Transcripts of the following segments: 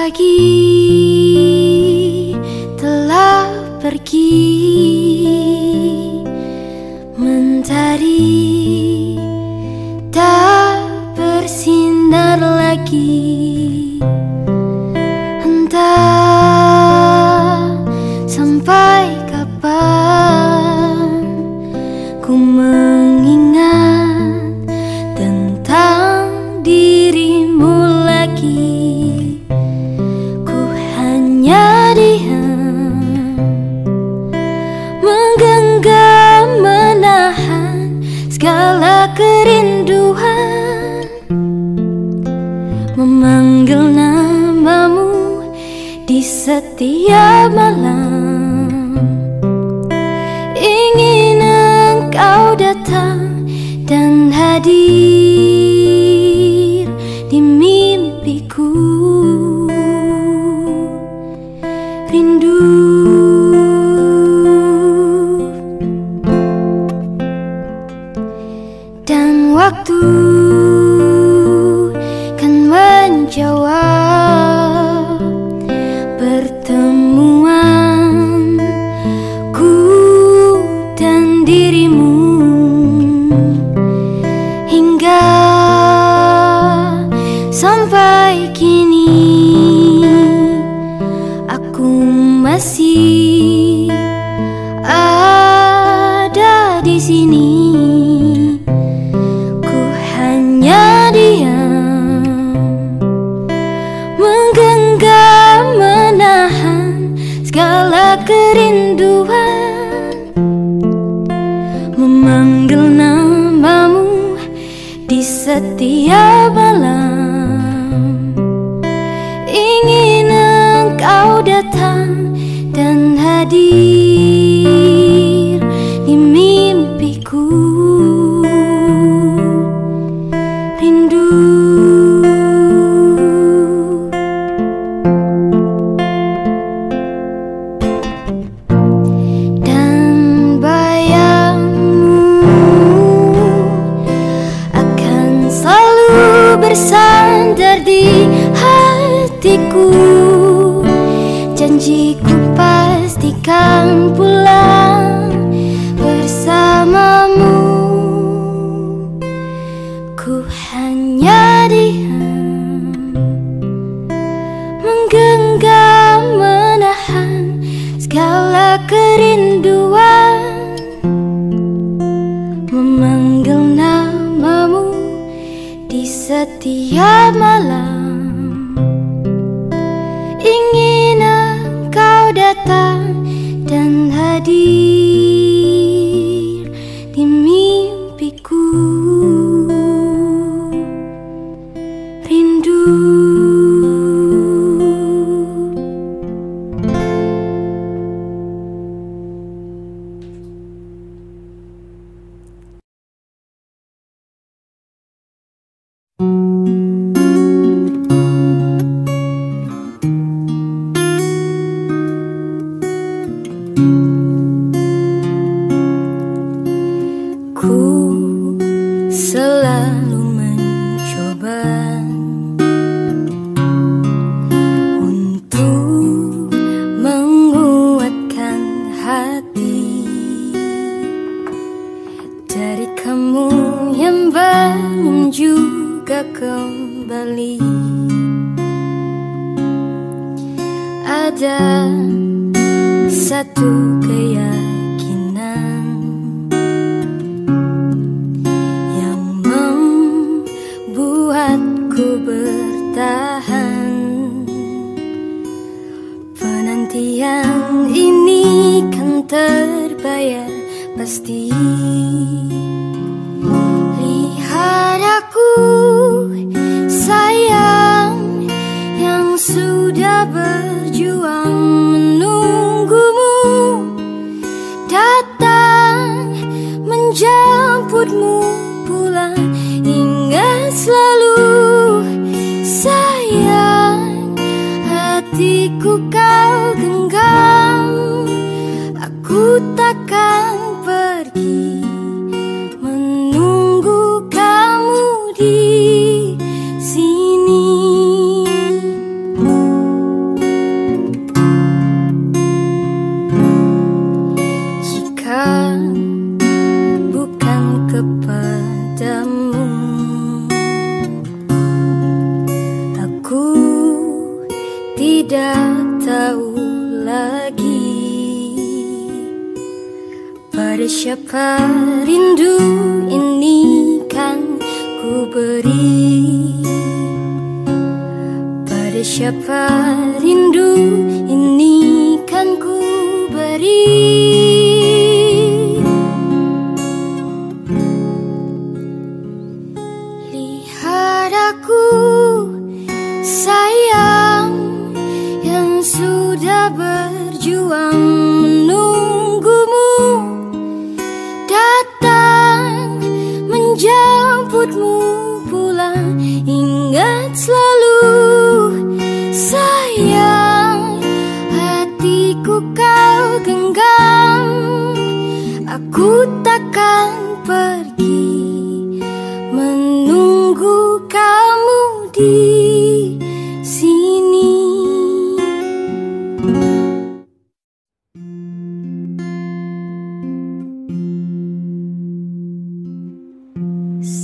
Pagi telah pergi janjiku pastikan pulang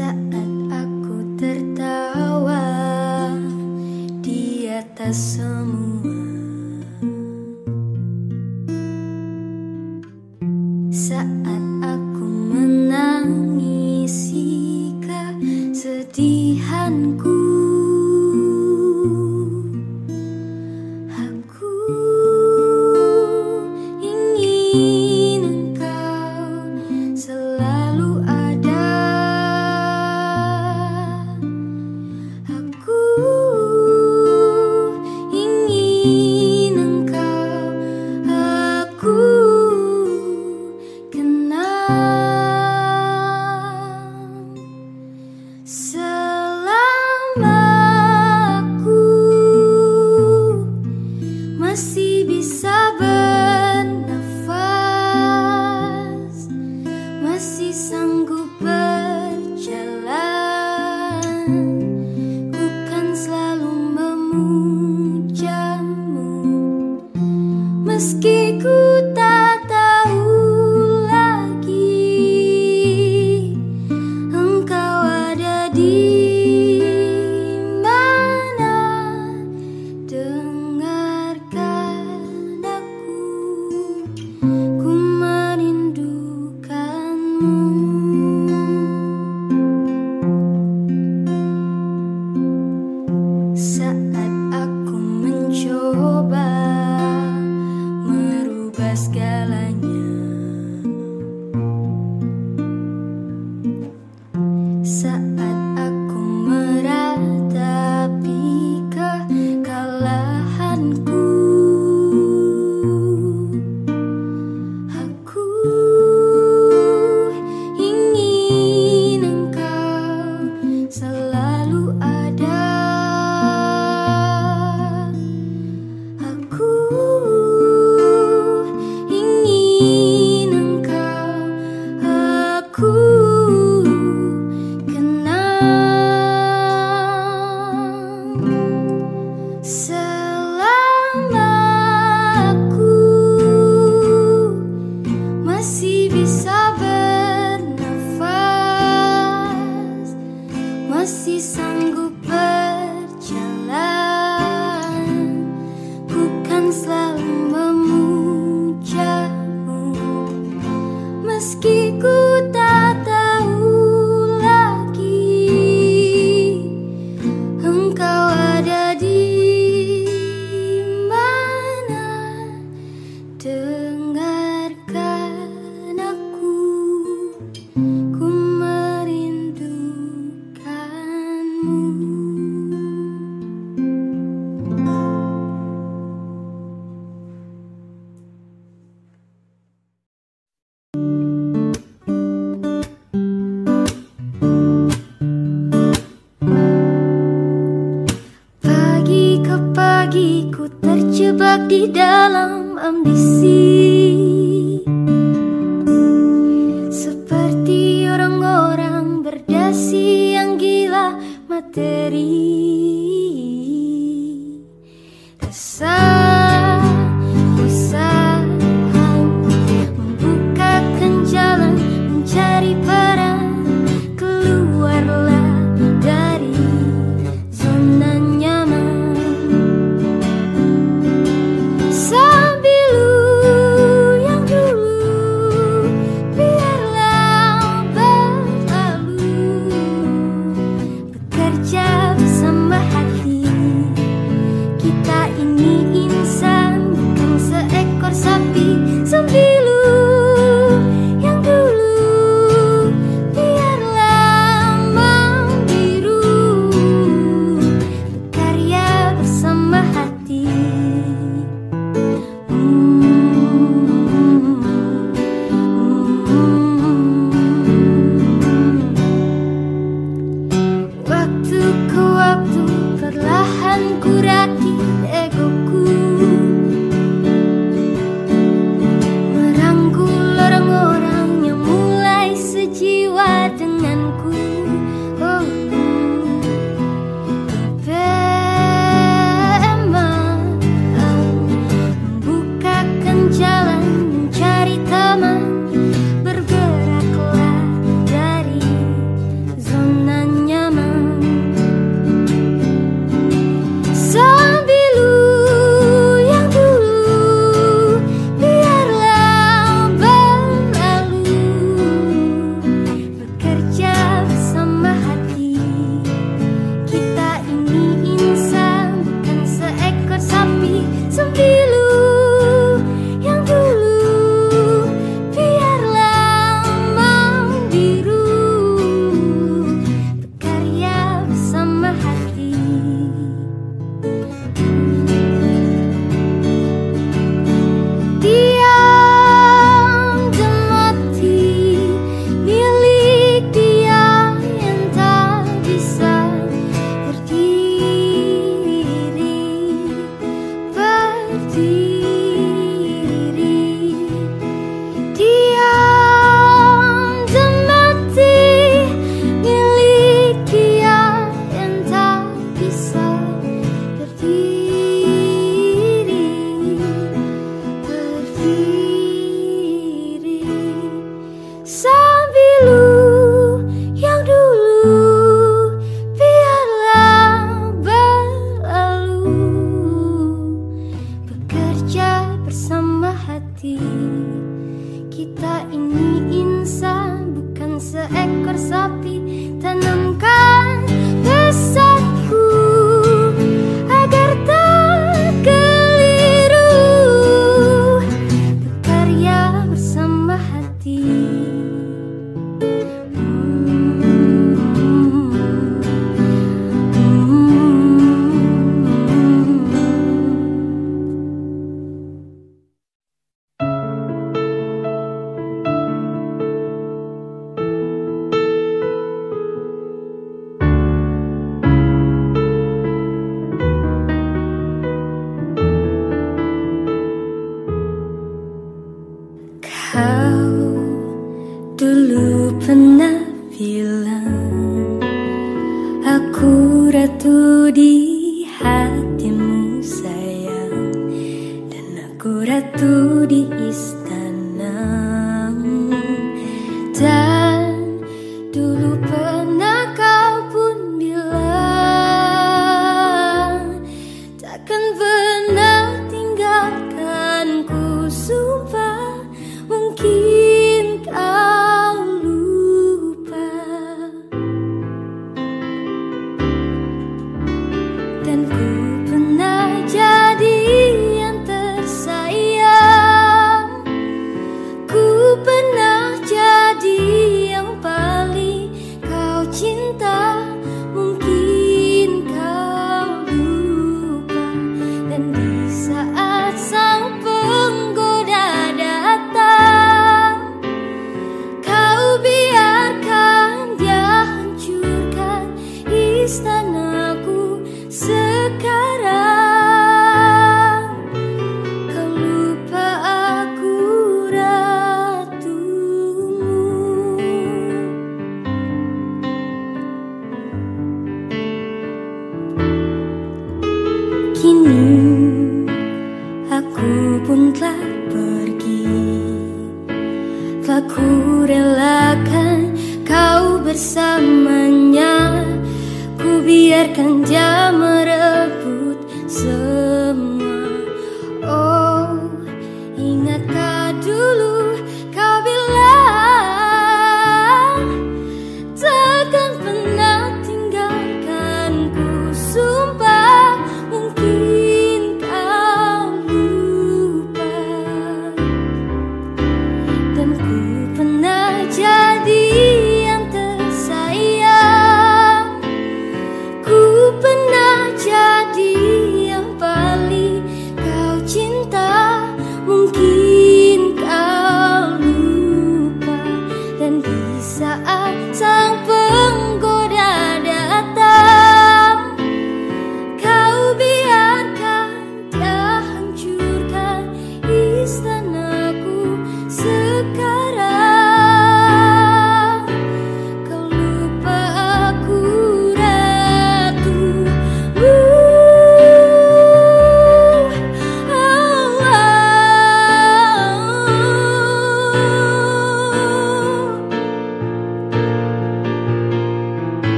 saat aku tertawa di atas semua.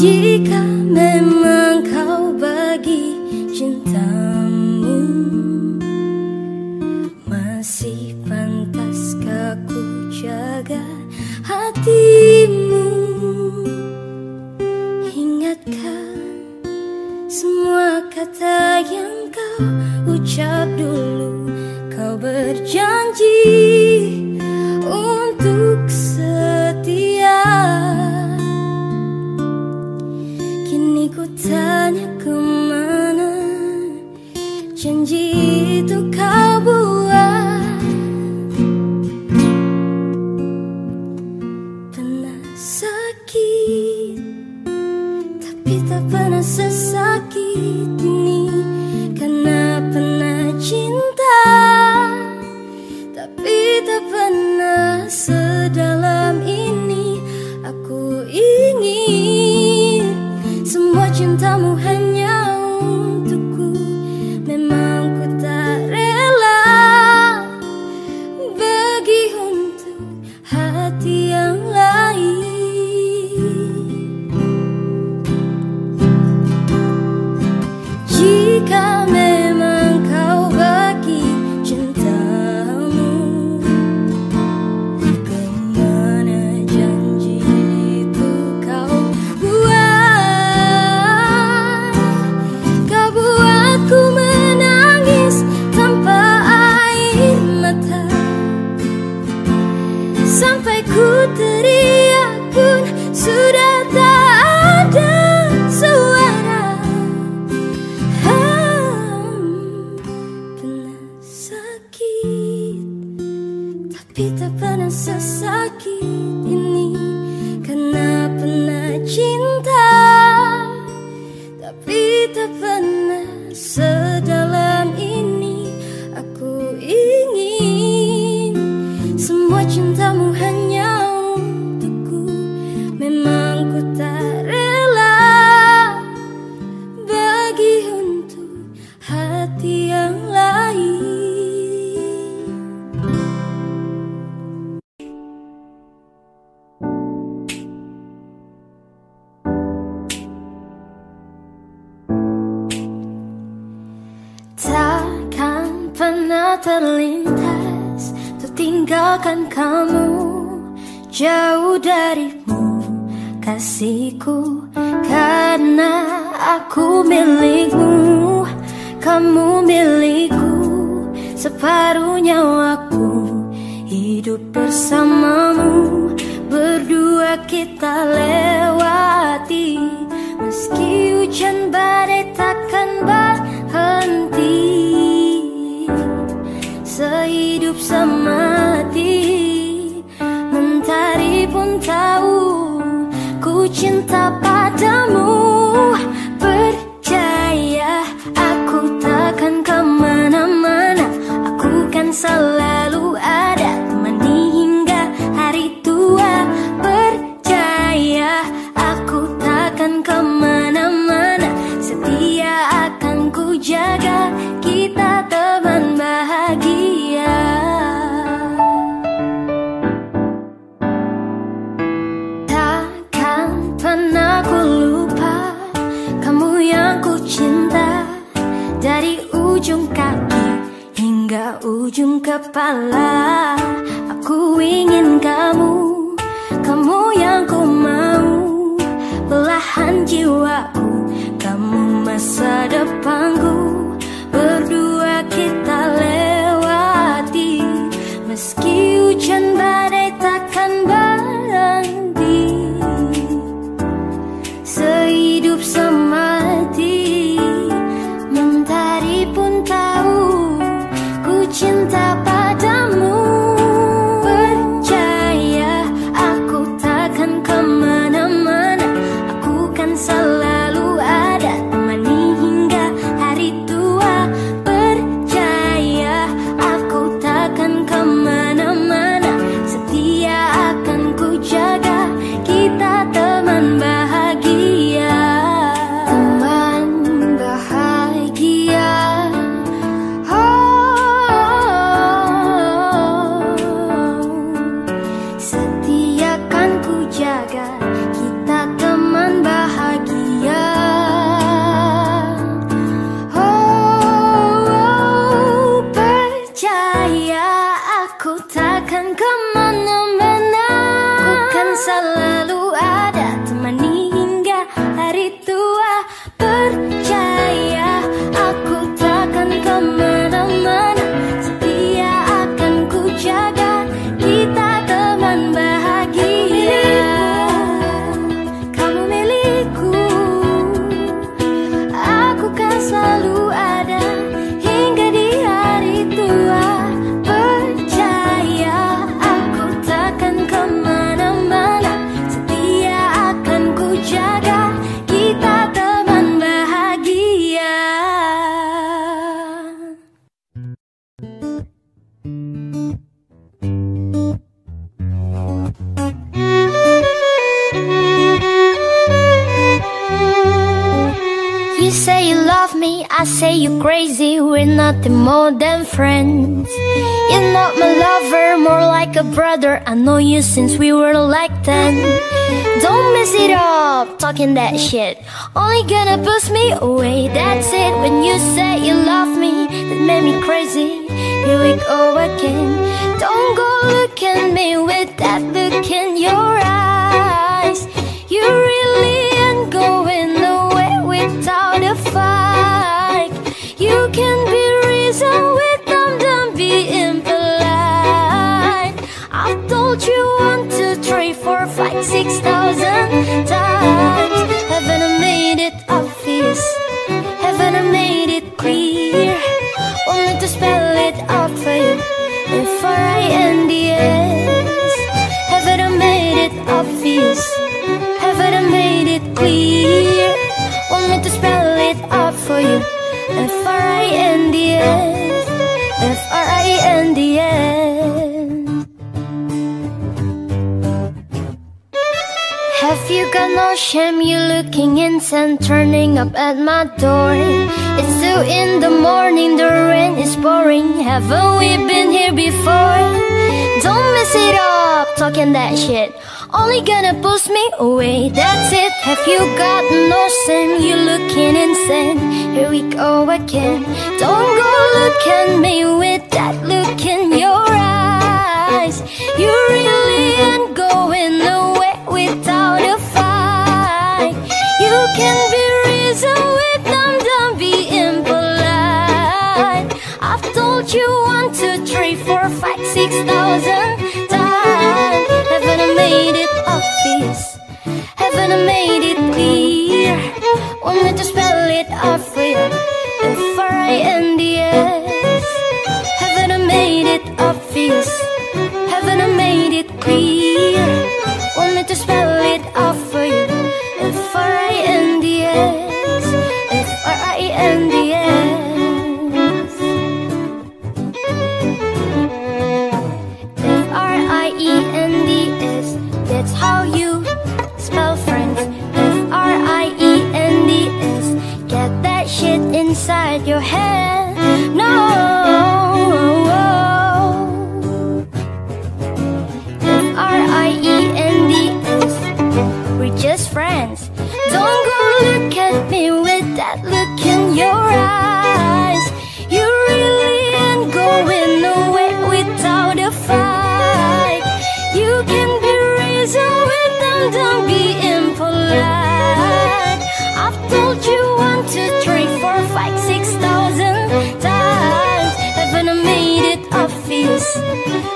一个美梦 How terlintas Tuh tinggalkan kamu Jauh darimu Kasihku Karena aku milikmu Kamu milikku Separuh nyawaku Hidup bersamamu Berdua kita lewati Meski hujan badai takkan balik semati Mentari pun tahu Ku cinta padamu. ujung kaki hingga ujung kepala. Aku ingin kamu, kamu yang ku mau. Belahan jiwaku, kamu masa depanku. Berdua kita lewati. Meski hujan come on now. I know you since we were like 10 Don't mess it up, talking that shit. Only gonna push me away, that's it. When you say you love me, that made me crazy. Here we go again. Don't go look at me with that look in your eyes 6,000 times Haven't I made it up? Shame? You looking insane, turning up at my door. It's two in the morning, the rain is pouring. Haven't we been here before? Don't mess it up, talking that shit. Only gonna push me away, that's it. Have you got no shame? You looking insane. Here we go again. Don't go look at me with that look in your eyes. You you one, two, three, four, five, six thousand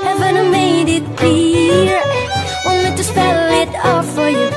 Haven't I made it clear? Want me to spell it out for you?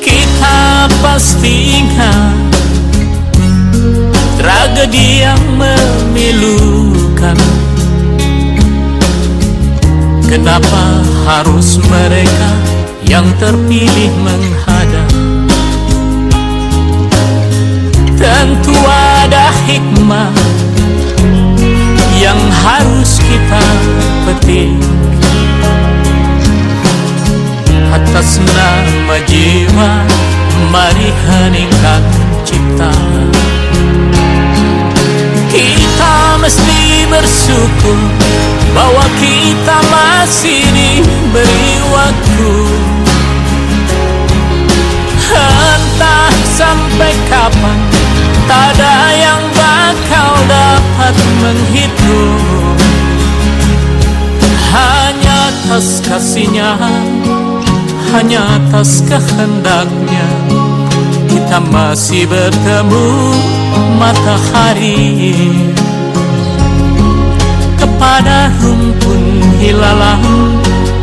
Kita pasti ingat Tragedi yang memilukan. Kenapa harus mereka yang terpilih menghadap yang harus kita petik. Atas nama jiwa mari heningkan cipta. Kita mesti bersyukur bahwa kita masih diberi waktu. Entah sampai kapan tak ada yang dapat menghitung hanya atas kasihnya hanya atas kehendaknya. Kita masih bertemu matahari. Kepada rumpun hilalang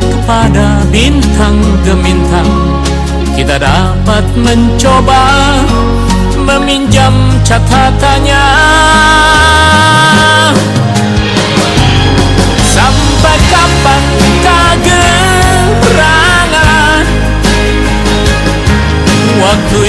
kepada bintang gemintang kita dapat mencoba meminjam catatannya. Sampai kapan gerangan? Waktu